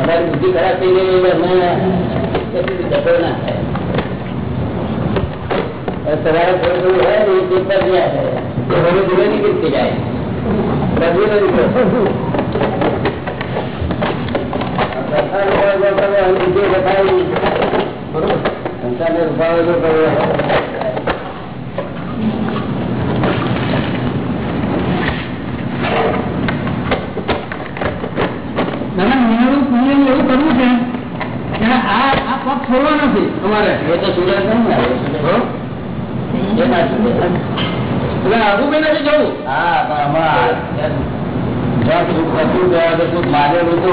અમારી બુદ્ધિ ખરાબ થઈ ગઈ એટલે અમે કશું ડફો ના થાય સવારે થોડું થોડું હોય ને એ પેપર ગયા કરે એ હવે ધીરે નીકળી થઈ જાય બધું ને જવું હા? પણ હમણાં સુખ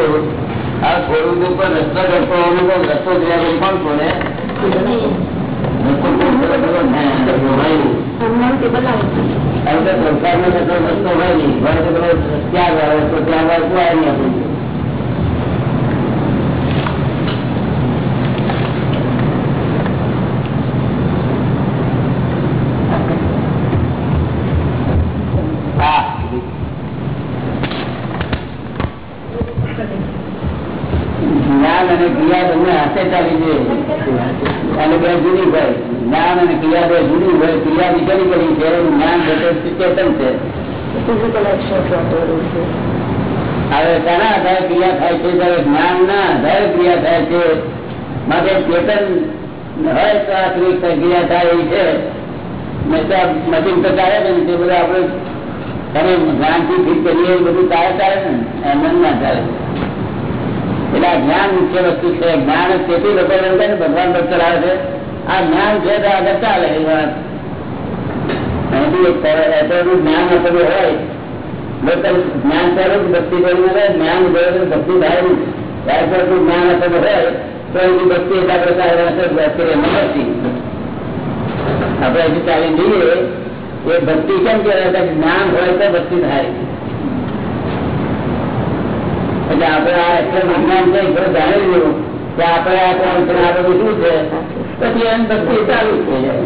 હતું. ત્યાં તો સુખ માનેલું હતું આ થોડું દુઃખ પર રસ્તો કરતો હોવાનું તો રસ્તો જોયા પછી કોણ છોડે રસ્તો કોણ છોડે ખબર ને? રસ્તો હોય નહીં. હવે તો સંસારનો રસ્તો રસ્તો હોય નહીં. હવે તો પેલો ત્યાગ વાળો રસ્તો ત્યાગ વાળો કોઈ આવે નહીં નીકળી ગઈ છે જ્ઞાન ચેતન છે. હવે તેના આધારે ક્રિયા થાય છે ત્યારે જ્ઞાન ના આધારે ક્રિયા થાય છે માટે ચેતન હોય તો આ ક્રિયા થાય એવી છે. મશીન તો ચાલે છે ને તે બધું આપણે તમે જ્ઞાનથી ફીટ કરીએ એ બધું ચાલે ચાલે ને એમ ના ચાલે એટલે આ જ્ઞાન મુખ્ય વસ્તુ છે જ્ઞાન તેથી લોકો ને ભગવાન પર ચલાવે છે. આ જ્ઞાન છે તો આગળ ચાલે એ વાત. અહીંથી એક તરફ એટલું જ્ઞાન આપેલું હોય લોકો જ્ઞાન ચાલે જ ભક્તિ કરી મળે જ્ઞાન ગયો તો ભક્તિ થાય નહીં ત્યાર પર એટલું જ્ઞાન આપેલું હોય તો એની ભક્તિ એકાગ્રતા કરે ભક્તિ આપણે હજી ચાલી જઈએ એ ભક્તિ કેમ કહેવાય કે જ્ઞાન હોય તો ભક્તિ થાય એટલે આપણે આ એટલે વિજ્ઞાન છે એ થોડું જાણી લીધું કે આપણે આ કોણ છે આ બધું શું છે પછી એમ ભક્તિ ચાલુ જ થઈ જાય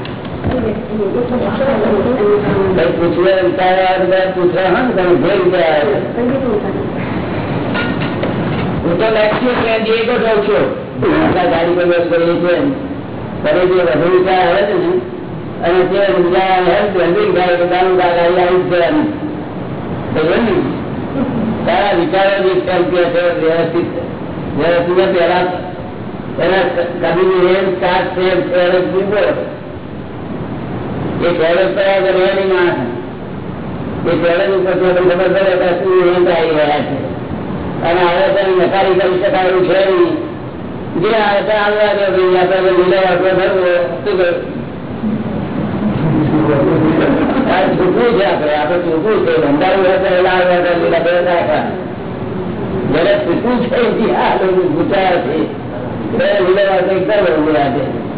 કઈ પૂછવા વિચાર્યા બધા પૂછવા હા ને તમે જે વિચાર હું તો લક્ષ્ય છે જે એક જ રહું છું આપણા ગાડી પર બેસ કરીએ છીએ ત્યારે જે વધુ વિચાર આવે છે ને અને તે વિચાર હેલ્પ હેલ્પિંગ થાય તો તારું ગાડી આવી જ જવાની બરોબર ને તારા વિચારો જે ક્ષમતા છે વ્યવસ્થિત વ્યવસ્થિત પહેલા એના કભી રેલ ચાર શેર શેર એ શેર પર રહેવાની માણસ એ શેર ઉપર તમને ખબર પડે કે જે આવે તે એલા આવ્યા હતા છે.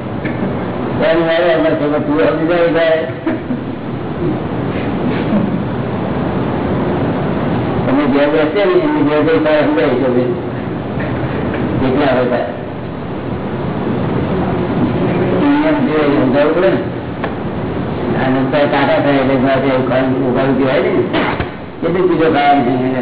જ છે એમ મારે એમ જ છે પણ તું સમજી જાય જાય તમે જે બેસે ને એમની જે કઈ થાય, સમજાય છે સમજાવવું પડે ને. થાય એટલે મારે એવું કહેવાય ને. કેટલું બીજો ખાવાનું છે?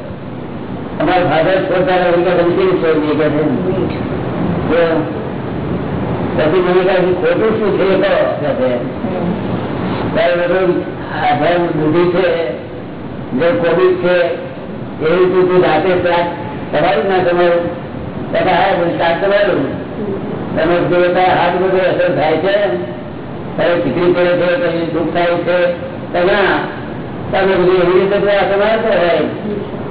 અમારા ફાધર છોડતા ઉનકા ધમકી છોડી કે પછી મને કહે ખોટું શું છે? કહો. ત્યારે બધું છે, જે કોવિડ છે, એવી તું રાતે ત્રાસ તમારું ના તમારું તમે હા બધું સ્ટાર્ટ તમારું તમે જોતા હાથ બધું અસર થાય છે તમે ચીકરી પડે છે કઈ દુઃખ થાય છે તમે તમે બધું એવી રીતે તમારે તો હોય.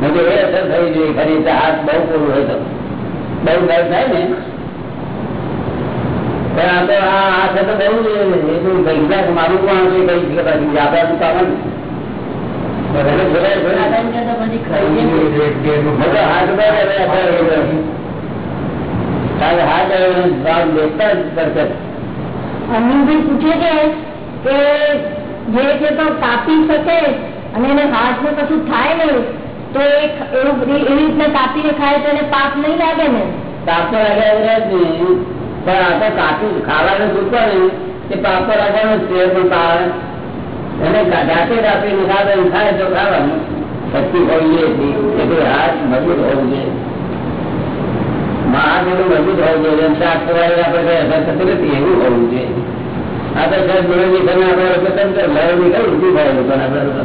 મને એ અસર થઈ જોઈએ ખરી હાથ બહુ પૂરું હોય તો. બહુ દર્દ થાય ને? પણ આ તો આ હાથ તો બહુ એ તો ગંગા મારું પણ કઈ છે પછી આપણા તું કામ અનિલભાઈ પૂછે છે. કે જે છે તો કાપી શકે અને એને હાથ ને કશું થાય નહીં? તો એવી રીતના કાપીને ખાય તો પાપ નહીં લાગે ને? પાપ તો લાગે પણ આ તો કાપી ખાવાનું દુખો ને તે પાપ તો લાગવાનું છે, પણ પાવે એને જાતે કાપીને ખાવે ખાય તો ખાવાનું. શક્તિ હોઈએ એટલે હાથ મજબૂત હોવું જોઈએ. મહાદેવ મજબૂત હોવું જોઈએ. શાક સવારે આપણે અસર થતી નથી, એવું હોવું જોઈએ. આ તો સાહેબ ગુરુજી તમે આપણે સ્વતંત્ર લડવી કઈ ઊભી થાય લોકોને આપણે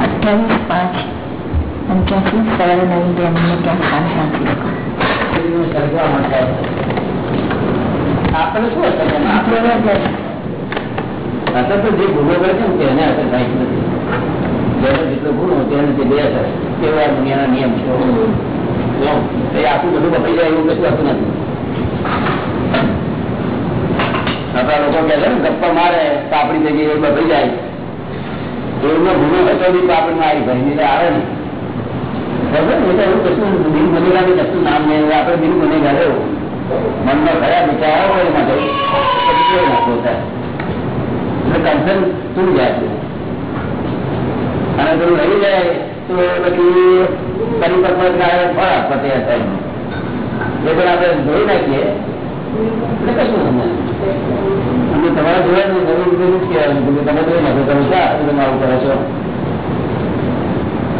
اٹھائیس پانچ۔ پچاسی سیون نائن ڈیم میں کیا خان فرانسسکو અસર તો જે ભૂલો કરે છે ને તેને અસર થાય નથી. જેનો જેટલો ગુનો તેને તે બે અસર તેવો આ દુનિયાના નિયમ છે. આખું બધું બફાઈ જાય એવું કશું હતું નથી. આપણા લોકો કહે છે ને, ગપ્પા મારે તો આપણી જગ્યાએ બફાઈ જાય. એનો ગુનો હતો બી આપણે મારી ભાઈ ને આવે ને. બરાબર ને કશું હોય એ માટે. કન્સર્ન એ પણ આપણે જોઈ નાખીએ. એટલે કશું સમજાય તમારા જોવાનું નવી રીતે જ કહેવાનું તમે જોઈ નાખો. તમે શા તમે આવું કરો છો?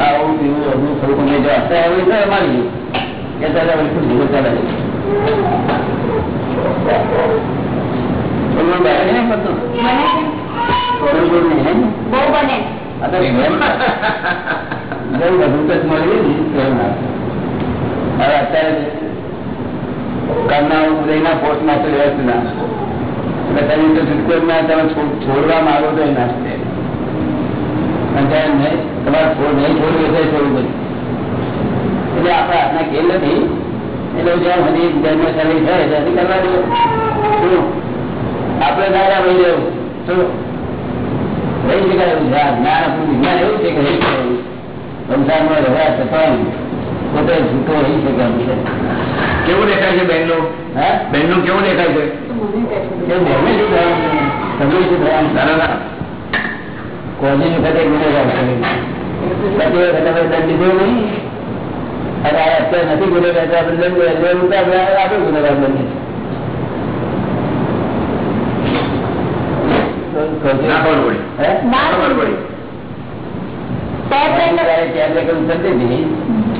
ખાવું પીવું બધું થોડુંક મેં જો અત્યારે હવે તો મારી કે તારે હવે જીવન ચાલે થોડું થોડું થોડું નહીં હે? બહુ બને બધું ને ના અત્યારે કરના ઉદયના તો છૂટકો તમે છોડ- છોડવા આપણા દાદા ભાઈ રહેવું શું? રહી શકાય એવું છે જ્ઞાન આપણું વિજ્ઞાન એવું છે કે રહી શકાય સંસારમાં રહ્યા છતાં પોતે જૂઠો રહી શકે એમ છે કેવું દેખાય છે બેનનું હા બેનનું કેવું દેખાય છે કોલેજ વખતે ગુનેગાર છે. પછી એ વખતે આપણે દંડ લીધો નહીં અને અત્યારે નથી ગુનેગાર આપણે દંડ લેવું તો આપણે આપણે ગુનેગાર બનીએ ના ખબર પડી હે?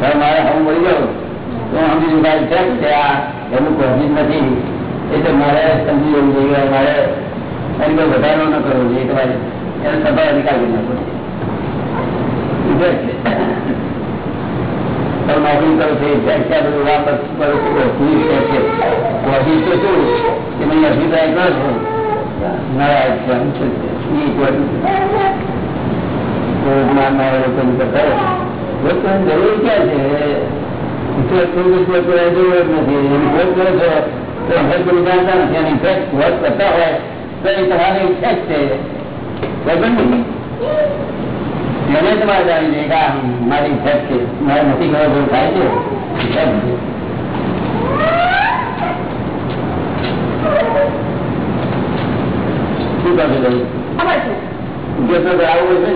મારે હું મળી જાઉં. તો સમજી સમજી છે કે આ એનું કોઝિસ નથી. એટલે મારે સમજી જવું જોઈએ, મારે એની કોઈ વધારો ન કરવો જોઈએ. તમારે એનો સભા કરી નાખવો નોકરી કરો છો કરો છો, તો છે કોઝિસ તો શું? કે મને અભિપ્રાય કરો છો? છે લોકોની જરૂર ક્યાં છે ઇફેક્ટ કોઈ કોઈ કોઈ જરૂર જ નથી એની કોઈ કરો છો તો ઇફેક્ટ કોઈ જાણતા નથી અને ઇફેક્ટ વર્ક કરતા હોય તો એ તમારી ઇફેક્ટ છે બરાબર ને એને તમારે જાણવી જોઈએ કે આ મારી ઇફેક્ટ છે મારે નથી ખબર જેવું થાય છે ઇફેક્ટ છે શું કરશે ભાઈ ખબર છે ઉદ્દેશો તો આવું હોય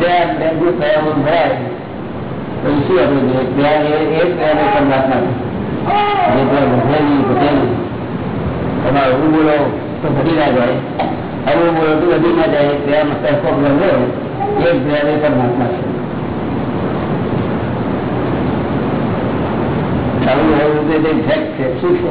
થયા એવું થાય તો શું આપણે જોઈએ? ત્યાં એ- એ જ ત્યારે પરમાત્મા છે. જે ત્યાં વધેલી વધેલી તમારે હું બોલો તો ઘટી ના જાય આવું બોલો તો વધી ના જાય ત્યાં મસ્તકો વધે એ જ ત્યારે પરમાત્મા છે આવું એવું તે તે ફેક્ટ છે શું છે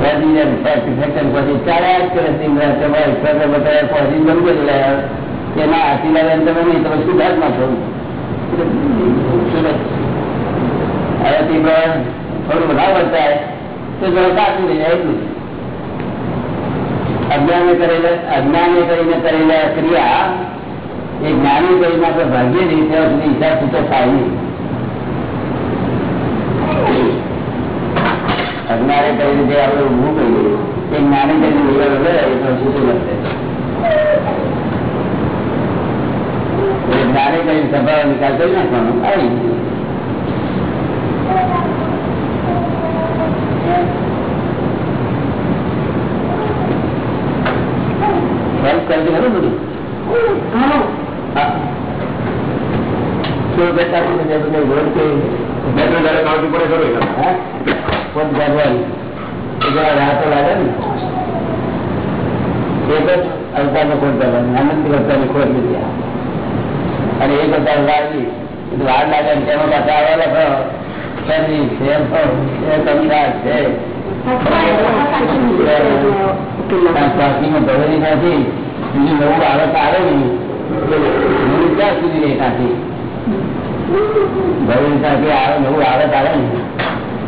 બધી રિસર્ચ રિસર્ચ પછી ચાલ્યા જ કરે છે ઇન્દ્રિય તમારે ઈશ્વરે બતાવ્યા કોઝિન બંધ કરી લાવ્યા કે ના હાથી લાવે એમ તમે નહીં તમે શુદ્ધાત્મા છો હવે તે થોડું વધારે વર્તાય તો જરા સાચું થઈ જાય એટલું અજ્ઞાને કરેલા અજ્ઞાને કરીને કરેલા ક્રિયા એ જ્ઞાની કરીને આપણે ભાગીએ નહીં ત્યાં સુધી હિસાબ છૂટો થાય નહીં અજ્ઞાને કરીને જે આપણે ઊભું કહીએ એ જ્ઞાની કરીને નિવેડો લે એ તો છૂટું નથી એટલે જ્ઞાને કરીને સભા નિકાલ કરી નાખવાનો આવી ગયું. હેલ્પ કરજો ખરું બધું હા. શું બેટા શું છે બધું રોડ કે બે ત્રણ દાડે કાઢવું પડે ખરું એના. હા? પોત જાગવાની. એ જરા રાહતો લાગે ને. એક જ અવતારનો ખોટ કરવાની આનંદ અવતારની ખોટ લીધી અને એક અવતાર એટલે વાર લાગે ને તેનો પાછા નથી. નવું આવે નહીં. ક્યાં સુધી રહે ભરેલી ત્યાંથી આવે, નવું બાળક આવે ને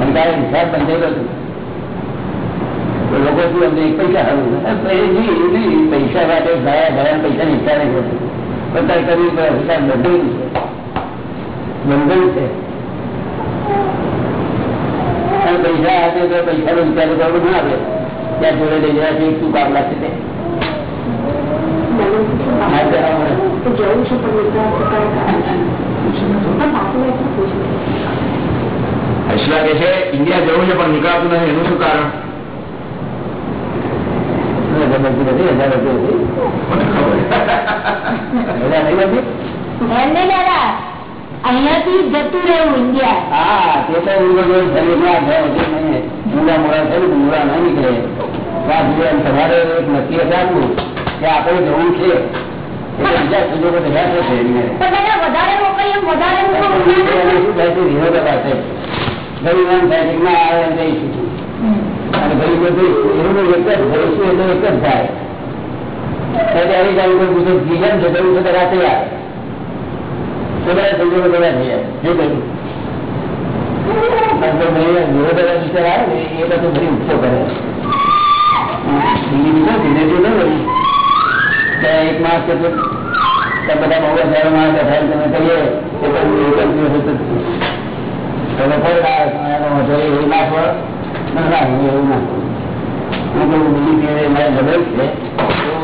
એની બહુ બંધાયેલો છું. લોકો શું અમને એક પૈસા હારું પૈસા માટે ગયા ગયા પૈસા ની ઈચ્છા નહીં હોતી તારે કરવી પડે હિસાબ બંધન છે? બંધન છે. પૈસા આપે તો પૈસા નો વિચાર કરવો ના આવે ત્યાં જોડે લઈ જવાથી શું કામ લાગશે તે? જવું છે પણ હર્ષલા કે છે ઇન્ડિયા જવું છે પણ નીકળાતું નથી એનું શું કારણ અહીંયાથી જતું રહેવું ઇન્ડિયા હા તે તો ઊંઘા મોડા છે ને નીકળે તમારે એક નક્કી રાખવું કે આપણે જવું છે બીજા દાદા વધારે મોકલીએ વધારે અને મોકલવું શું થાય છે વિરોધાભાસ છે ઘણી એમ થાય છે કે ના આવે એમ જઈશું અને ઘણી બધી એવું એક જ જઈશું એટલે એક જ થાય ત્યારે આવી જાય કોઈ પૂછે જીવન છે જવું છે તો રાતે આવે તો બધા સંજોગો બધા થઈ જાય શું કહ્યું વિરોધાભાસ વિચાર આવે ને એ બધું બધી ઉઠતો કરે બીજી બીજો ધીરે ધીરે ન વળી ત્યાં એક માસ કે તો બધા બહુ હજારો માણસ બેઠા તમે કહીએ કે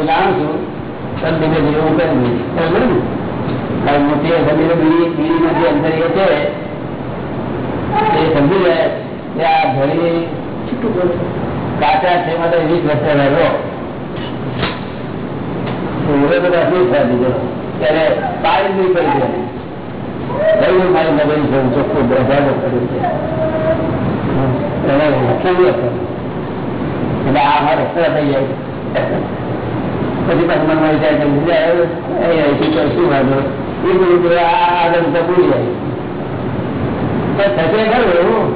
જાણું છું. પણ ધીમે એ છે, એ સમજી જાય આ ઘડી કાચા છે, માટે વીસ વર્ષે રહેલો. બધા શું થાય ત્યારે પાડી નહીં પડી જાય ગયું મારી નગરી છે હું ચોખ્ખું બજારો કર્યું છે. એને કેવું હતું? એટલે આ અમારો રસ્તા થઈ જાય પછી પાછું મનમાં વિચાર કે બીજા શું વાંધો? એ બધું આ આગળ તો ભૂલી જાય. તો થશે ખરું એવું.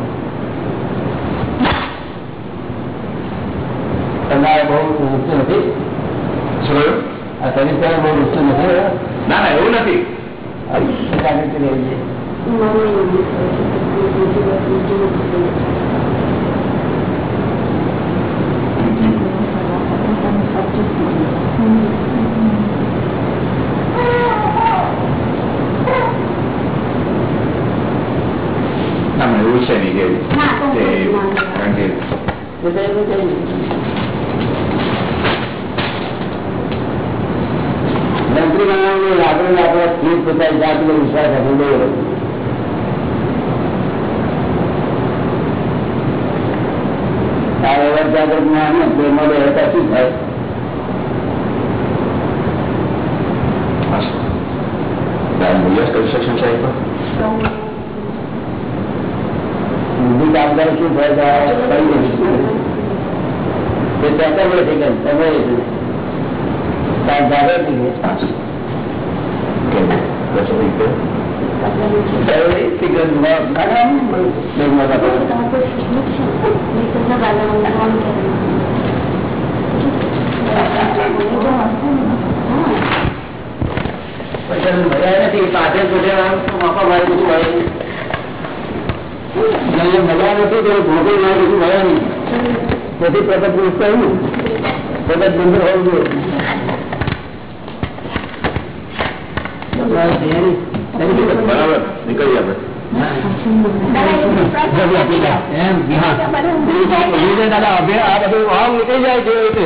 તમારે બહુ ઊંચું નથી? શું આ બહુ ઊંચું નથી ના ના એવું નથી. 시간을 들여야지. 나만 요새 이게 네, 관계. પોતાની જાત પર વિશ્વાસ આપી દઈએ આ વ્યવહાર જાગૃત જ્ઞાન ને તે મળે હતા શું થાય દાદા આ બધું આમ નીકળી જાય છે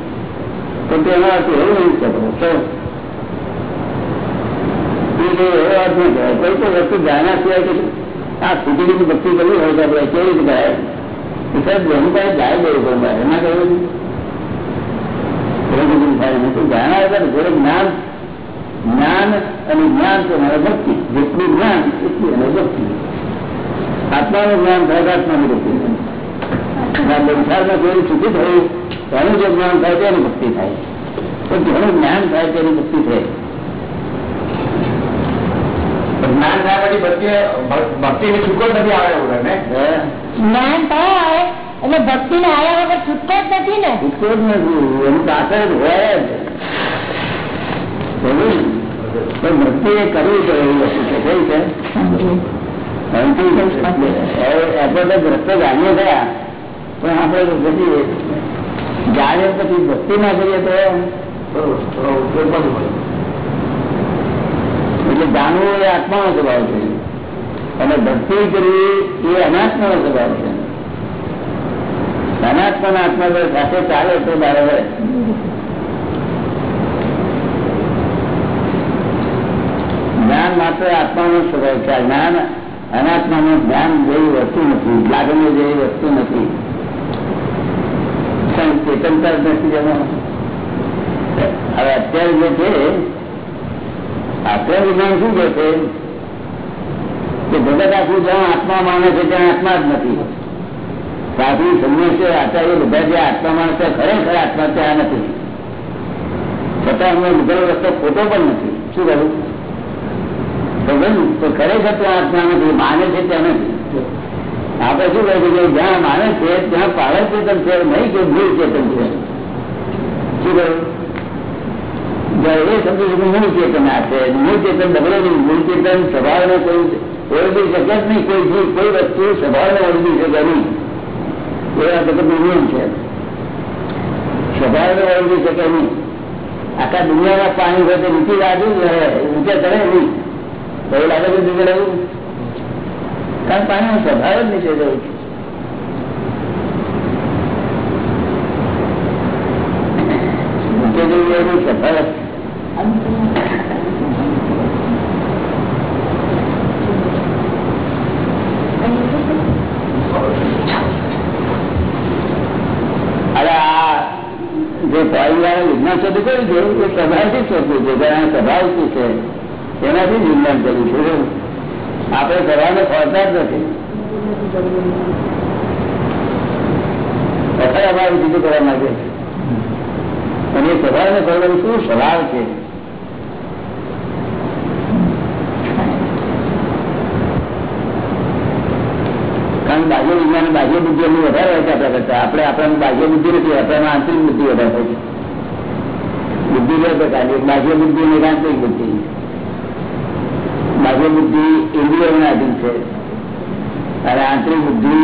ભક્તિ કરવી હોય તો આપણે કેવી રીતે ગાય સાહેબ એનું જાય દેવું પડે મારે. એના કહ્યું જાણ્યા વગર જોડે જ્ઞાન જ્ઞાન અને જ્ઞાન તો મારે ભક્તિ. જેટલું જ્ઞાન, એટલી અને ભક્તિ. આત્માનું જ્ઞાન થાય આત્માની ભક્તિ. સંસારમાં જોયું ચૂકી થયું તેનું જે જ્ઞાન થાય તેની ભક્તિ થાય. તો ઘણું જ્ઞાન થાય તેની ભક્તિ થાય. જ્ઞાન થયા પછી ભક્તિ ભક્તિ ની છૂટકો નથી આવે એવું ને? જ્ઞાન થાય એટલે ભક્તિ ને આવ્યા વગર છૂટકો જ નથી ને? છૂટકો જ નથી. એનું પાછળ હોય જ. પણ ભક્તિ એ કરવું પડે એવી વસ્તુ છે. કઈ છે? આપણે રસ્તો જાણીએ થયા. પણ આપણે તો જાણીએ પછી ભક્તિ ના કરીએ તો એટલે જાણવું એ આત્માનો સ્વભાવ છે. અને ભક્તિ કરવી એ અનાત્માનો સ્વભાવ છે. અનાત્મા આત્મા સાથે ચાલે તો બરાબર જ્ઞાન માત્ર આત્માનો સ્વભાવ છે. જ્ઞાન જ્ઞાન અનાત્માનું જ્ઞાન જેવી વસ્તુ નથી. લાગણી જેવી વસ્તુ નથી. પણ ચેતનતા નથી જેમાં હવે અત્યારે જે છે અત્યારે વિજ્ઞાન શું કે છે? કે જગત આખું જ્યાં આત્મા માને છે, ત્યાં આત્મા જ નથી. સાધુ સંન્યાસી આચાર્ય બધા જે આત્મા માને છે, ખરેખર આત્મા ત્યાં નથી. છતાં અમે લીધેલો રસ્તો ખોટો પણ નથી. શું કહ્યું તો ખરેખર ત્યાં આત્મા નથી, માને છે ત્યાં નથી. આપણે શું કહે છે જ્યાં માને છે, ત્યાં પાલક ચેતન છે, નહીં કે મૂળ ચેતન છે. શું કહ્યું? એ સમજુ છું મૂળ ચેતન આ છે, મૂળ ચેતન બગડે નહીં, મૂળ ચેતન સ્વભાવને કોઈ ઓળખી શકે જ નહીં, કોઈ જીવ, કોઈ વસ્તુ સ્વભાવને ઓળખી શકે નહીં. એ આ જગતનો નિયમ છે. સ્વભાવને ઓળખી શકે નહીં. આખા દુનિયામાં પાણી હોય તો નીચે રહે ઊંચે ચડે નહીં. એવું લાગે છે નીચે પાણી કારણ સ્વભાવ જ નીચે જવું છું નીચે જવું સ્વભાવ વિજ્ઞાન શોધું કર્યું છે, એ સ્વભાવથી શોધવું છે કે આ સ્વભાવ શું છે, એનાથી વિજ્ઞાન કર્યું છે અમારું બીજું કરવા માંગે છે અને એ સ્વભાવને ખોરવાનું શું સ્વભાવ છે કારણ બાહ્ય વિજ્ઞાન બાહ્ય બુદ્ધિ એમની વધારે હોય છે આપણા કરતા આપણે આપણામાં બાહ્ય બુદ્ધિ નથી આપણામાં આંતરિક બુદ્ધિ વધારે હોય છે બુદ્ધિ બે પ્રકારની એક બાહ્ય બુદ્ધિ અને એક આંતરિક બુદ્ધિ બાહ્ય બુદ્ધિ ઇન્દ્રિયોના આધીન છે અને આંતરિક બુદ્ધિ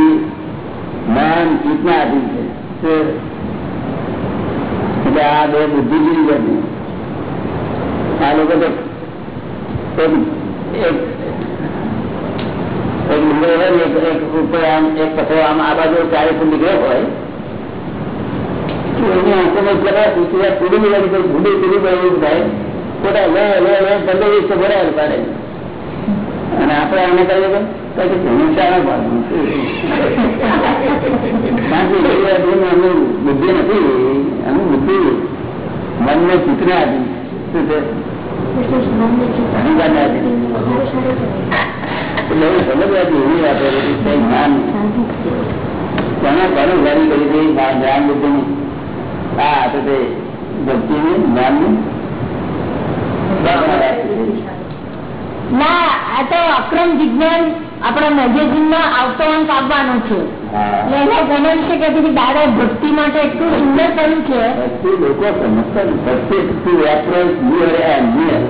મન ચિત્તના આધીન છે શું? એટલે આ બે બુદ્ધિજીવી બને આ લોકો તો એક બાજુ ચારે ફૂટ નીકળ્યો હોય એની આંખોમાં જરા પડે થાય ખોટા લે લે લે, પંદર અને આપણે આને કહીએ તો બુદ્ધિ નથી એનું બુદ્ધિ મનને ચિત્રને આપી શું છે? એટલે એવું સમજવાથી એવી વાતો જ્ઞાન તો તે જ્ઞાનની ના, આ તો અક્રમ વિજ્ઞાન આપણા મેગેઝિનમાં આવતો અંક આવવાનો છે એને તેના વિશે કહેતી હતી દાદા ભક્તિ માટે એટલું સુંદર કર્યું છે. લોકો સમજતા ભક્તિ to approach near and near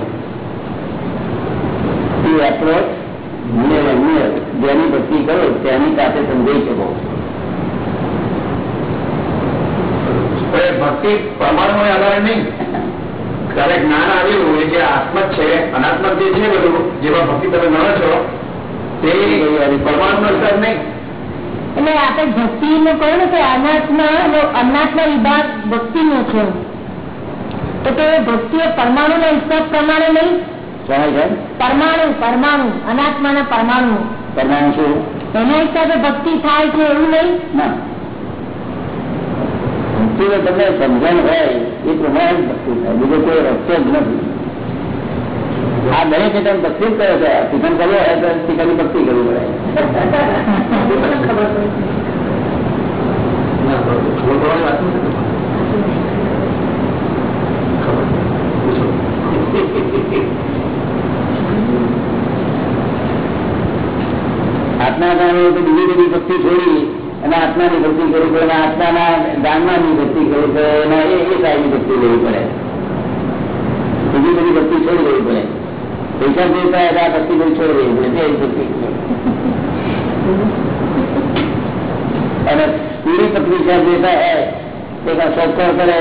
to approach near and near જેની ભક્તિ કરો તેની સાથે સમજાઈ શકો તો એ ભક્તિ પરમાણુ આધારે નહીં. ત્યારે જ્ઞાન આવ્યું એ જે આત્મ છે અનાત્મ જે છે બધું જેમાં ભક્તિ તમે ગણો છો એટલે આપણે ભક્તિ નું કહ્યું કે અનાત્મા અનાથના વિભાગ ભક્તિ નો છે. તો તે ભક્તિ પરમાણુ ના હિસાબ પ્રમાણે નહીં. છે? પરમાણુ પરમાણુ અનાત્મા ના પરમાણુ. પરમાણુ શું? એના હિસાબે ભક્તિ થાય છે એવું નહીં? ના. ભક્તિનો તમને સમજણ હોય એ પ્રમાણે ભક્તિ થાય. બીજો કોઈ રસ્તો જ નથી. આ દરેક તમે ભક્તિ જ કરે છે ચિકન કર્યો હોય તો ચિકનની ભક્તિ કરવી પડે ના, બરોબર. ખબર પડવાની વાત નથી. ખબર. પૂછો. આત્મા જાણવું તો બીજી બધી ભક્તિ છોડી અને આત્માની ભક્તિ કરવી પડે અને આત્માના જાણવાની ભક્તિ કરવી પડે એના એ એ સાઈડની ભક્તિ લેવી પડે બીજી બધી ભક્તિ છોડી દેવી પડે પૈસા જોઈતા હોય તો આ ભક્તિ બધી છોડી દેવી પડે તે ભક્તિ અને પૂરી પત્ની સાહેબ જોઈતા હોય તો કાં સત્કાર કરે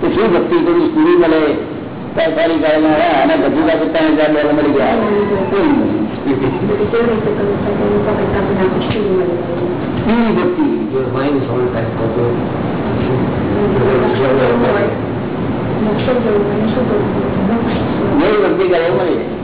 તો શું ભક્તિ કરું પૂરી મળે કાંઈ સારી કાળમાં હા અને બધી બાજુ ત્રણ હજાર ડોલર મળી ગયા કોઈ નહીં. પૂરી ભક્તિ જો માઇન્ડ સોલ્વ થાય તો તો જેવી ભક્તિ કરે એવું મળી જાય ના પણ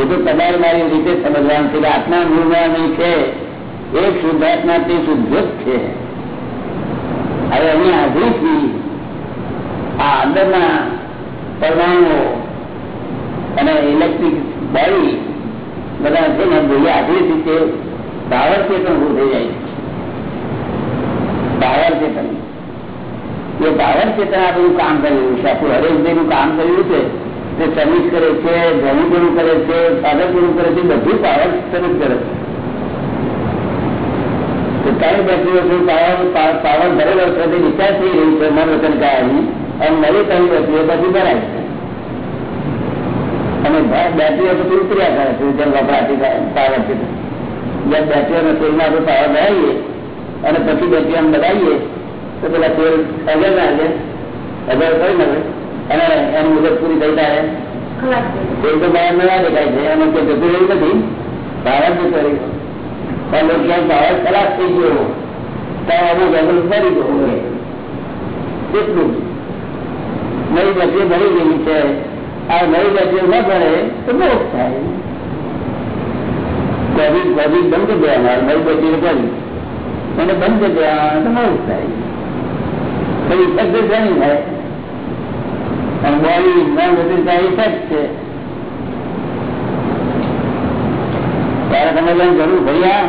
એ તો તમારે મારી રીતે સમજવાનું છે કે આત્મા નિર્માણ છે. એ શુદ્ધાત્મા તે શુદ્ધ જ છે. હવે એની હાજરીથી આ અંદરના પરમાણુઓ અને ઇલેક્ટ્રિક બોડી બધા છે ને ભૂલી હાજરીથી તે પાવર ચેતન ઉભું થઈ જાય પાવર ચેતન. એ પાવર ચેતન આપણું કામ કર્યું છે. આખું હરેશભાઈનું કામ કર્યું છે. તે સર્વિસ કરે છે ધનુગુરુ કરે છે સાધકગુરુ કરે છે બધું પાવર ચેતન જ કરે છે ત્રણ બેટરીઓ પાવર પાવર દરેક વર્ષથી ડિસ્ચાર્જ થઈ રહ્યું છે મન વચન કાયાની અને નવી ત્રણ બેટરીઓ પછી ભરાય છે અને બેટરીઓ પછી ઉતર્યા કરે છે જેમ વપરાતી પાવર છે જેમ બેટરીઓના તેલમાં આપણે પાવર ભરાઈએ અને પછી બેટરી આમ દબાઈએ તો પેલા તેલ અગર ના છે અગર કરી નાખે અને એની મુદત પૂરી થઈ જાય. તેલ તો બહાર ના દેખાય છે. થઈ ગયો ત્યાં અમુક અમુક ભરી ગયો એટલું ભરી ગયેલી છે. આ નવી બેટરીઓ ન ભરે તો બહુ થાય. કોવિડ કોવિડ બંધ ગયા. દેવાના નવી બેટરીઓ ભરી અને બંધ ગયા તો બહુ થાય. પછી ઇફેક્ટ નહીં થાય. અને બોડી બધું ત્યાં ઇફેક્ટ છે. ત્યારે સમજવાની જરૂર ભૈયા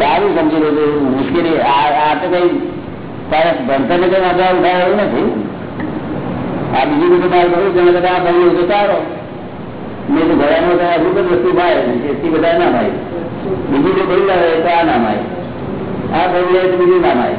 સારું સમજી લીધું મુશ્કેલી. આ તો કઈ તારે ભણતર ને કઈ આગળ ઉઠાય એવું નથી. આ બીજું બધું મારે કરવું તમે બધા આ ભણ્યું તો સારો. મેં તો ઘરમાં તો હજુ પણ વસ્તુ ભાઈ એથી બધા ના ભાઈ બીજું જો ભરી લાવે તો આ ના ભાઈ આ ભરી લે તો બીજું ના ભાઈ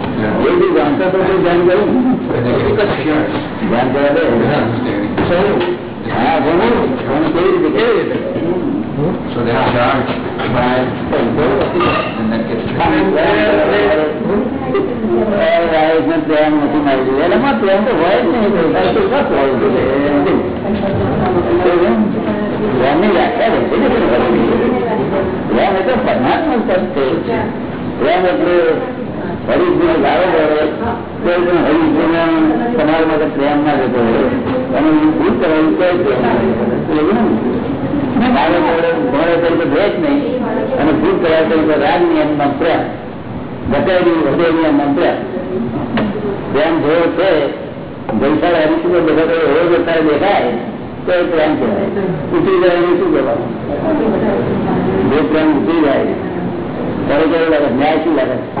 જાણતા તો ધ્યાન કર્યું ધ્યાન કરવા. પ્રેમ તો હોય જ નહીં પ્રેમની વ્યાખ્યા પ્રેમ એટલે હરિભૂને ગાળો હરિભૂને તમારા માટે પ્રેમ અને ભૂલ કરવાનું તરીકે દ્વેષ નહીં. અને ભૂલ કર્યા તરીકે પ્રેમ. કહેવાય. ઉતરી જાય શું કહેવાનું? જે પ્રેમ ઉતરી જાય. ન્યાય શું લાગે?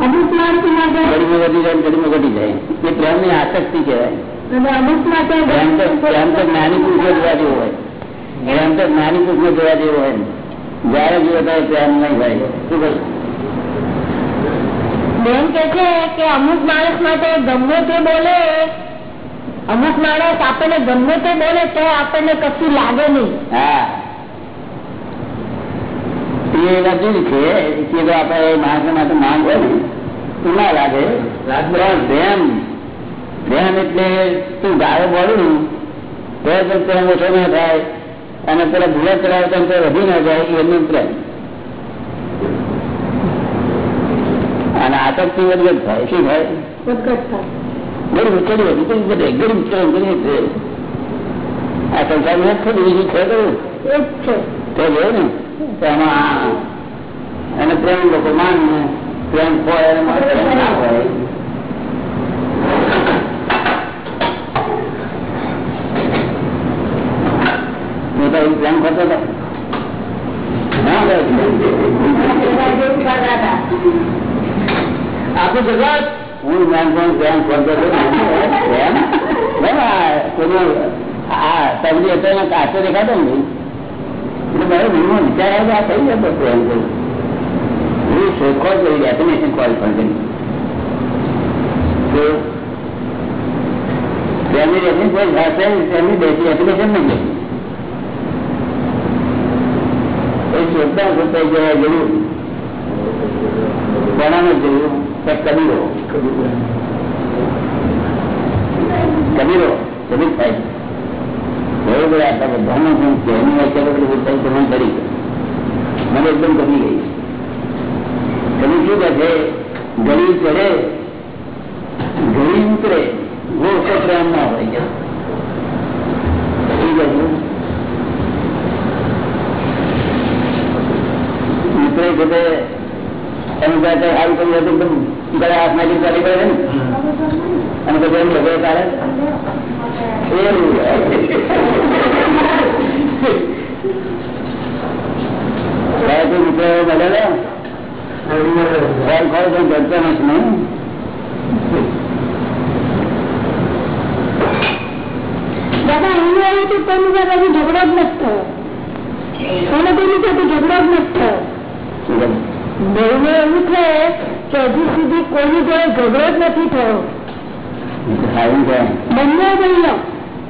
અમુક માણસો માટે ગરીમાં ઘટી જાય ગરીમાં ઘટી જાય. એ પ્રેમની આસક્તિ કહેવાય. અમુક માટે પ્રેમ તો પ્રેમ જ્ઞાની પુરુષો જોવા જેવો હોય. પ્રેમ તો જ્ઞાની પુરુષો જોવા જેવો હોય જયારે જોવો ત્યારે પ્રેમ નહીં થાય શું બેન કે છે કે અમુક માણસ માટે ગમે તે બોલે અમુક માણસ આપણને ગમે તે બોલે તો આપણને કશું લાગે નહીં. હા. એ વાત જેવી છે? કે જો આપણે માણસ માટે માંગ હોય ને તો ના લાગે. પણ ધ્યાન પ્રેમ એટલે તું ગાળો બોલું તો પણ પ્રેમ ઓછો ના થાય. અને પેલા ભૂલા ચડાવતા તો વધી ના જાય એમનું પ્રેમ. અને આસક્તિ વધગત થાય શું થાય? ગરીબ ચડી વધી તો બધે ગરીબ ગરીબ છે આ સંસારમાં ખરું બીજું છે કરું એ જ છે. તો જોયું ને? તો આમાં એને પ્રેમ લોકો માનને પ્રેમ હોય એને મારે ના હોય. કરતો હતો. આખું જગત? હું નાનપણ પ્રેમ કરતો હતો. પ્રેમ? ના, કોઈનો ત્યાં સુધી હતો એમાં કાચો દેખાતો ને મારો મનમાં વિચાર આવ્યો આ જતો હું શોધખોળ કરી ડેફિનેશન કોલ પણ કરી તેમની ડેફિનેશન ભાષા તેમની ડેફિનેશન નહીં એ શોધતા શોધતા જવા જેવું કોનાનું જેવું કબીરો કબીરો કબીર થાય بڑے بڑے آتا ہے دھرم ہم کہنے میں چلو کہ بولتا ہوں ہم بڑی میں ایک دم کبھی گئی کبھی کیوں کہتے گلی چڑھے گلی اترے وہ اس کا پریم نہ ہو گیا اترے کہتے ઝઘડો જ નથી થયો કોને કોઈની સાથે ઝઘડો જ નથી થયો બહેને એવું છે કે હજી સુધી કોઈની જોડે ઝઘડો જ નથી થયો સારું છે બંને ભાઈઓ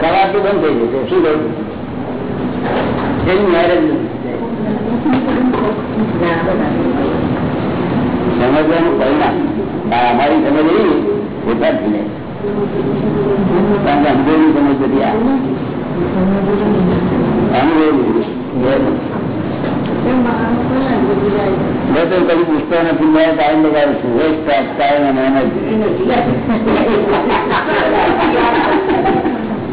કરાતું બંધ થઈ જશે શું કહ્યું? એની મેરેજ સમજવાનું પરિણામ. અમારી સમજ એવી પોતા જ જાય કારણ કે અનુભવની સમજ બધી આ. મેં તો કદી પૂછતો નથી. મેં ટાઈમ બગાડું છું. વેસ્ટ ટાઈમ અને એનર્જી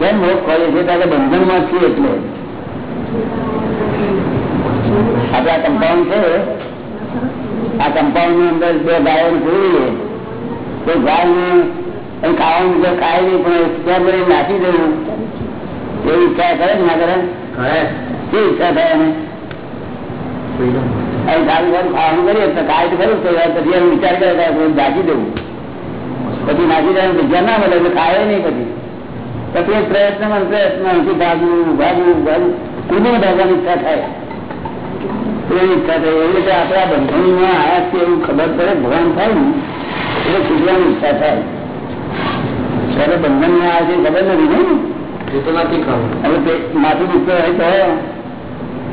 કેમ મોક્ષ ખોલીએ છીએ કારણ કે બંધનમાં છીએ એટલે આપણે આ કમ્પાઉન્ડ છે આ કમ્પાઉન્ડ ની અંદર બે ગાયો જોડીએ તો ગાયને અહીં ખાવાનું બીજા ખાય નહીં પણ ત્યાં બધે નાખી દેવું એવી ઈચ્છા કરે કે ના કરે શું ઈચ્છા થાય એને અહીં સારું સારું ખાવાનું કરીએ તો ખાય તો ખરું તો પછી એમ વિચાર કરે કે કોઈ નાખી દેવું પછી નાખી દેવાનું બીજા ના મળે એટલે ખાય નહીં પછી પછી પ્રયત્નમાં પ્રયત્ન ભાગવું ભાગવું ભાગવું? કુદું ભાગવાની ઈચ્છા થાય? એવી ઈચ્છા થાય? એવી રીતે આપણા બંધનમાં આયા છે એવું ખબર પડે ભગવાન થાય ને એટલે કુદવાની ઈચ્છા થાય. ત્યારે બંધનમાં આ છે ખબર નથી ને? તો નથી ખબર. હવે માથું દુખતો હોય તો?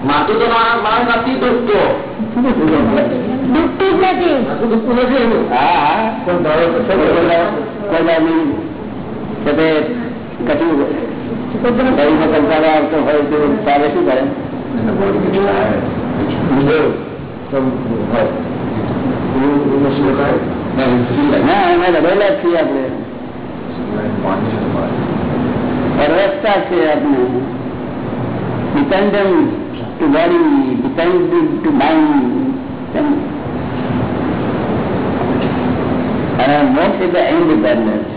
માથું તો મારા માણસ નથી દુખતો. દુખતું જ નથી. દુખતું નથી હા હા. કોઈ કોઈ દાડો કે તે કશું શરીરમાં કંટાળો આવતો હોય તો તારે શું કરે ના એમાં લડેલા જ છીએ આપણે પરવસતા છે આપણે dependent to body dependent to mind અને મોક્ષ એટલે ઇન્ડિપેન્ડન્ટ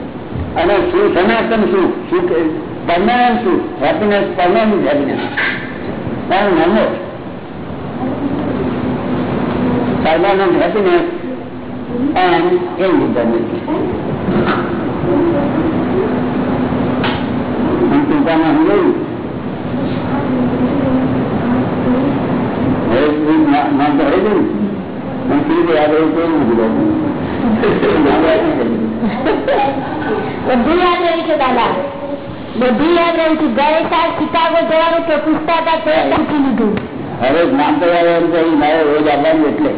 અને શું સનાતન શું? શું પરમાનન્ટ શું? હેપીનેસ પરમાનન્ટ હેપીનેસ પણ નમો પરમાનન્ટ હેપીનેસ એન્ડ ઇન્ડિપેન્ડન્ટ ટૂંકામાં સમજાયું નામ તો? હવે ગયું પણ રીતે યાદ રહ્યું કોઈ નથી રહેતું. નામ યાદ નહીં રહ્યું. બધું યાદ રહ્યું છે દાદા બધું યાદ રહ્યું છે ગયા સાલ શિકાગો જવાનું તો પૂછતા હતા તો પૂછી લીધું હવે નામ તો યાદ આવ્યું છે, મારે રોજ આવવાનું એટલે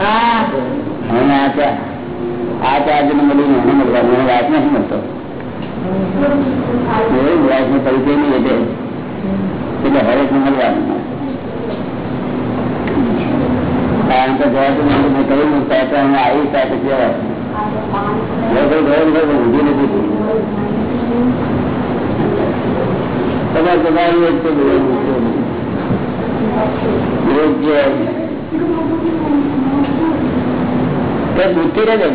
હા હવે આ ચા આ ચાર્જ ને મળીને એને મળવાનું મને વાત નથી મળતો એ વાત નો પરિચય નહીં એટલે એટલે હરેક ને મળવાનું કારણ કે જવા તો મેં મેં કહ્યું સાહેબ અમે આવી સાથે કહેવાય ગયો ને ગયો ઊંધી નથી થઈ. તમારે તમારી એક તો બધું બુદ્ધિ રહે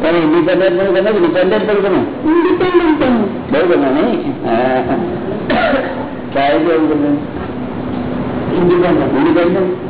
તમે ઇન્ડિપેન્ડન્ટ પણ ગમે ડિપેન્ડન્ટ પણ ગમે ઇન્ડિપેન્ડન્ટ બનવું બહુ ગમે નહીં. ક્યારે કેવું ગમે ઇન્ડિપેન્ડન્ટ ઇન્ડિપેન્ડન્ટ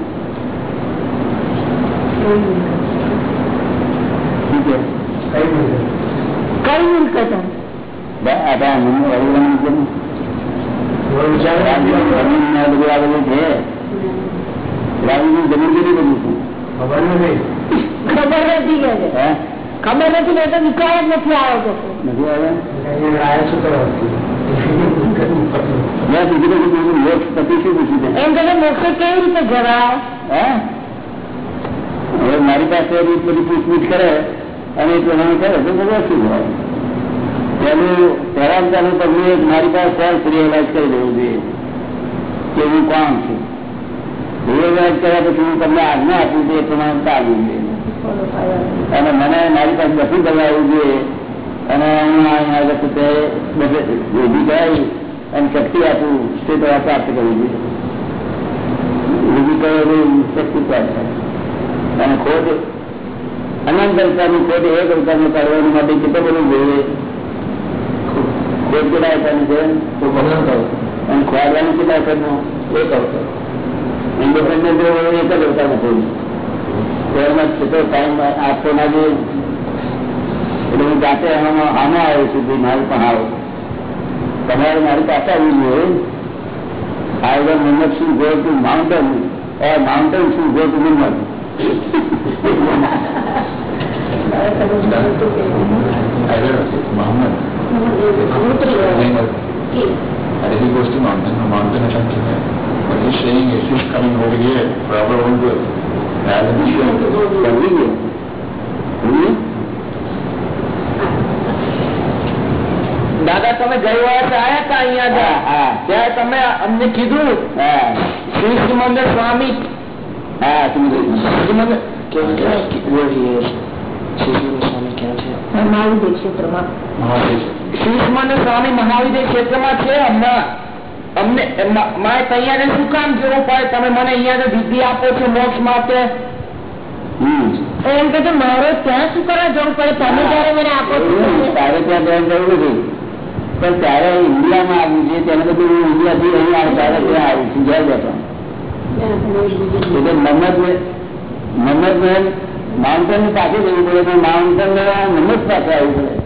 જ નથી આવ્યો નથી આવ્યા મોક્ષ કેવી રીતે જવાય? હવે મારી પાસે એવી બધી પૂછપૂછ કરે અને એ પ્રમાણે કરે તો બધું શું હોય? પેલું પહેલા ચાલુ તમને એક મારી પાસે સેલ્ફ રિયલાઇઝ કરી દેવું જોઈએ. કે હું કોણ છું? રિયલાઇઝ કર્યા પછી હું તમને આજ્ઞા આપું છું એ પ્રમાણે ચાલવું જોઈએ અને મને મારી પાસે બધું કરવા આવવું જોઈએ અને હું અહીંયા બધે ઊભી કરાવી અને શક્તિ આપું તે દ્વારા પ્રાપ્ત કરવી જોઈએ ઊભી કરેલી શક્તિ પ્રાપ્ત અને ખોટ અનંત અવતારની ખોટ એક અવતારમાં કાઢવાની માટે કેટલું બધું જોઈએ. ખોટ કેટલા અવતારની છે? અને ખોરવાનું કેટલા અવતારનો એક અવતાર. ઇન્ડિપેન્ડન્ટ એક જ અવતારમાં થયું એમાં કેટલો ટાઈમ આપતો ના જોઈએ એટલે હું જાતે આમાં આમાં આવ્યો છું ભાઈ મારી પણ આવો તમારે મારી પાસે આવવું જોઈએ I will Muhammad should go to mountain or mountain should go to Muhammad. Muhammad. And if he goes to mountain, the mountain affects him. But he's saying if he's coming over here for our own good, rather than સમજી ગયો હમ? દાદા તમે ગઈ વખતે આયા હતા અહીંયા હા હા ત્યારે તમે અમને કીધું હા શ્રી સિમંદર સ્વામી હા સમજી ગયો. સિમંદર મહાવીર ક્ષેત્રમાં શ્રી સિમંદર સ્વામી મહાવિદ્ય ક્ષેત્રમાં છે હમણાં અમને મારે તૈયાર શું કામ જોવું પડે? તમે મને અહીંયા વિધિ આપો છો મોક્ષ માટે. એમ કે મારે ત્યાં શું કરવા જવું પડે? તમે જયારે મને આપો તારે ત્યાં જવાની જરૂર નથી. પણ ત્યારે ઇન્ડિયામાં આવ્યું છે ત્યારે બધું હું ઇન્ડિયાથી અહીં આવું ત્યારે ત્યાં આવ્યું છું જય બેઠો. એટલે મન્નત મન્નત ને માઉન્ટેન પાસે જવું પડે માઉન્ટેન મન્નત પાસે આવવું પડે.